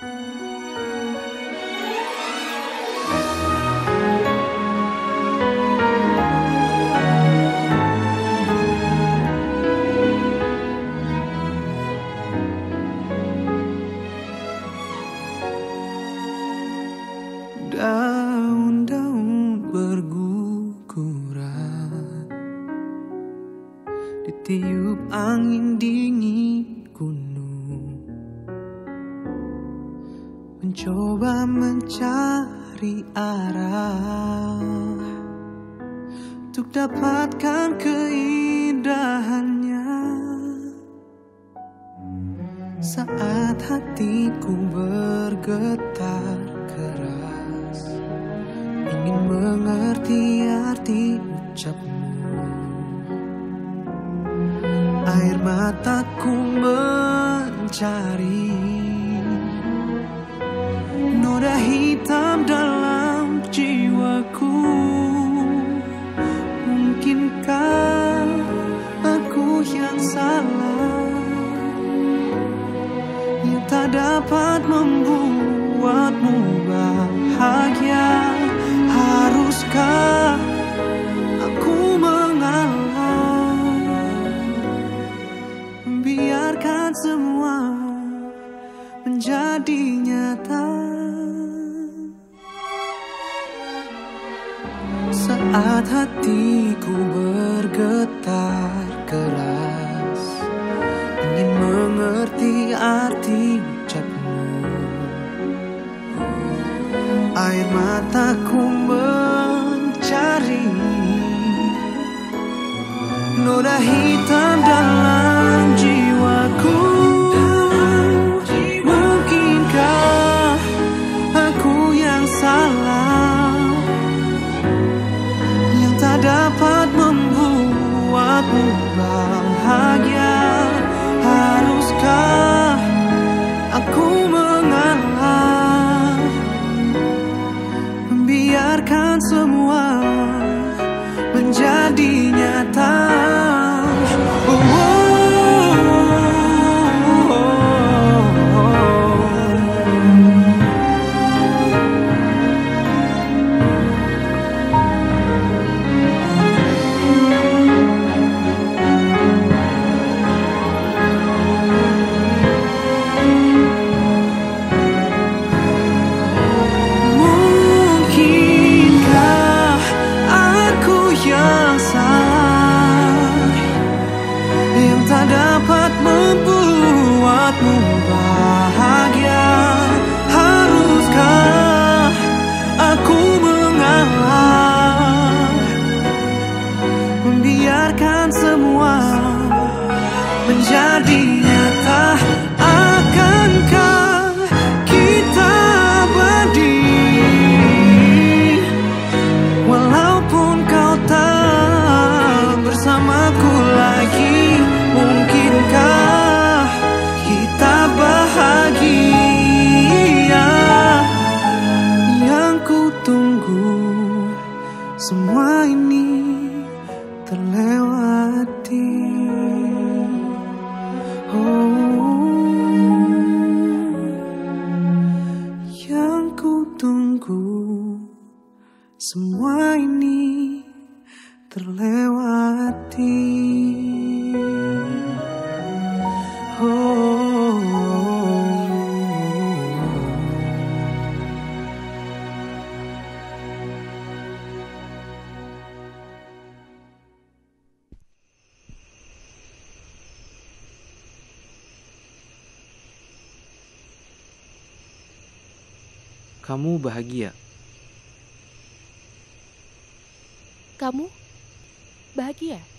Daun-daun berguguran Ditiup angin dingin. Mencoba mencari arah Untuk dapatkan keindahannya. Saat hatiku bergetar keras Ingin mengerti arti ucapmu. Air mataku mencari Noda hitam dalam jiwaku. Mungkinkah aku yang salah? Yang tak dapat membuatmu bahagia. Haruskah Saat hatiku bergetar keras Ingin mengerti arti ucapmu. Air mataku mencari Noda hitam dalam menjadi nyata Akankah kita berdiri? Walaupun kau tak bersamaku lagi Mungkinkah kita bahagia? Yang ku tunggu semua ini semua ini terlewati. Kamu bahagia. Kamu bahagia?